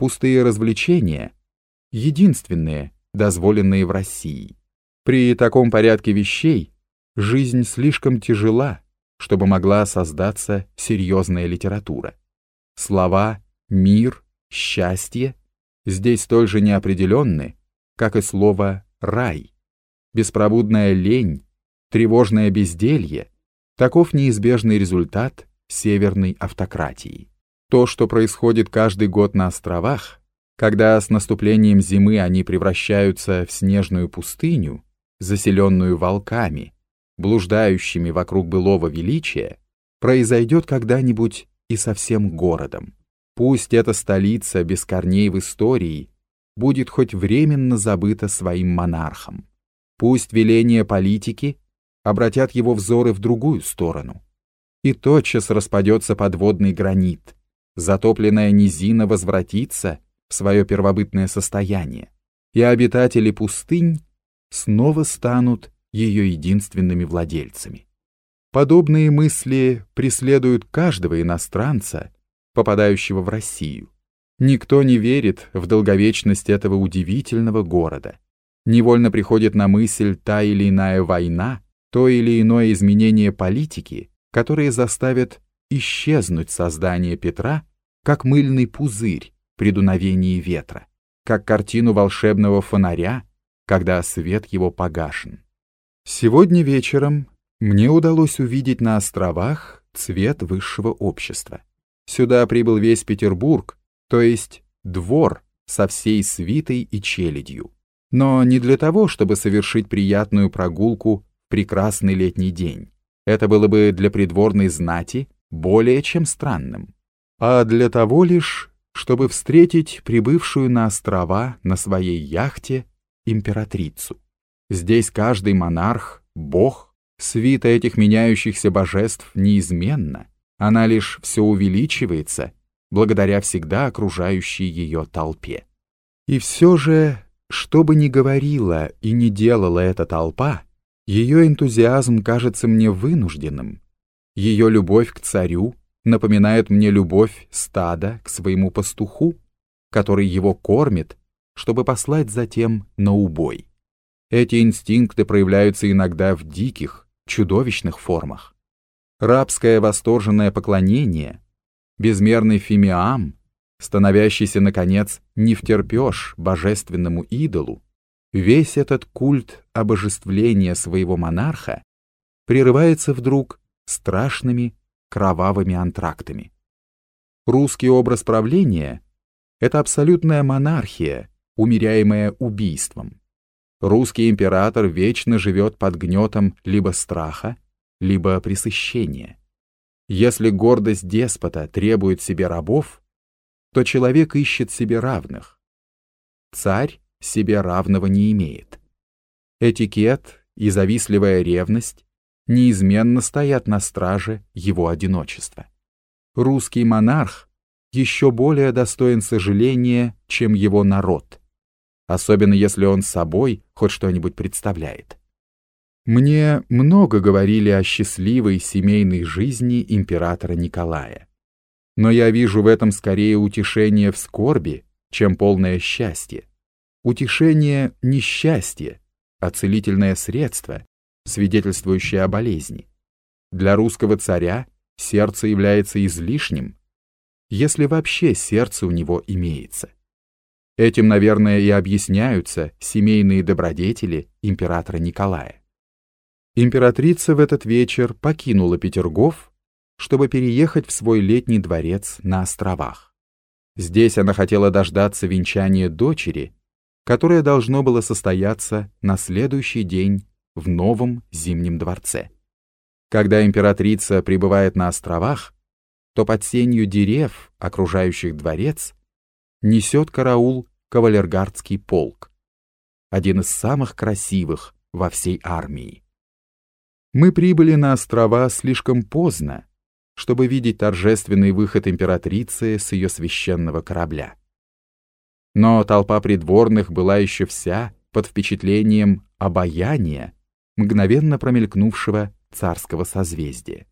пустые развлечения — единственные, дозволенные в России. При таком порядке вещей жизнь слишком тяжела, чтобы могла создаться серьезная литература. Слова «мир», «счастье» здесь столь же неопределенны, как и слово «рай». Беспробудная лень, тревожное безделье — таков неизбежный результат северной автократии. То, что происходит каждый год на островах, когда с наступлением зимы они превращаются в снежную пустыню, заселенную волками, блуждающими вокруг былого величия, произойдет когда-нибудь и со всем городом. Пусть эта столица без корней в истории будет хоть временно забыта своим монархом. Пусть веления политики обратят его взоры в другую сторону. И тотчас распадется подводный гранит, затопленная низина возвратится в свое первобытное состояние, и обитатели пустынь снова станут ее единственными владельцами. Подобные мысли преследуют каждого иностранца, попадающего в Россию. Никто не верит в долговечность этого удивительного города. Невольно приходит на мысль та или иная война, то или иное изменение политики, которые заставят исчезнуть создание Петра, как мыльный пузырь при дуновении ветра, как картину волшебного фонаря, когда свет его погашен. Сегодня вечером мне удалось увидеть на островах цвет высшего общества. Сюда прибыл весь Петербург, то есть двор со всей свитой и челядью. Но не для того, чтобы совершить приятную прогулку в прекрасный летний день. Это было бы для придворной знати более чем странным. А для того лишь, чтобы встретить прибывшую на острова на своей яхте императрицу. Здесь каждый монарх — бог, свита этих меняющихся божеств неизменна, она лишь все увеличивается, благодаря всегда окружающей ее толпе. И все же, что бы ни говорила и не делала эта толпа, ее энтузиазм кажется мне вынужденным. Ее любовь к царю напоминает мне любовь стада к своему пастуху, который его кормит, чтобы послать затем на убой. Эти инстинкты проявляются иногда в диких, чудовищных формах. Рабское восторженное поклонение, безмерный фимиам, становящийся, наконец, не втерпешь божественному идолу, весь этот культ обожествления своего монарха прерывается вдруг страшными кровавыми антрактами. Русский образ правления — это абсолютная монархия, умеряемая убийством. Русский император вечно живет под гнетом либо страха, либо пресыщения. Если гордость деспота требует себе рабов, то человек ищет себе равных. Царь себе равного не имеет. Этикет и завистливая ревность неизменно стоят на страже его одиночества. Русский монарх еще более достоин сожаления, чем его народ, особенно если он собой хоть что-нибудь представляет. Мне много говорили о счастливой семейной жизни императора Николая. Но я вижу в этом скорее утешение в скорби, чем полное счастье. Утешение — не счастье, а целительное средство, свидетельствующее о болезни. Для русского царя сердце является излишним, если вообще сердце у него имеется. Этим, наверное, и объясняются семейные добродетели императора Николая. Императрица в этот вечер покинула Петергоф, чтобы переехать в свой летний дворец на островах. Здесь она хотела дождаться венчания дочери, которое должно было состояться на следующий день в новом Зимнем дворце. Когда императрица прибывает на островах, то под сенью дерев, окружающих дворец, несет караул кавалергардский полк, один из самых красивых во всей армии. Мы прибыли на острова слишком поздно, чтобы видеть торжественный выход императрицы с ее священного корабля. Но толпа придворных была еще вся под впечатлением обаяния, мгновенно промелькнувшего царского созвездия.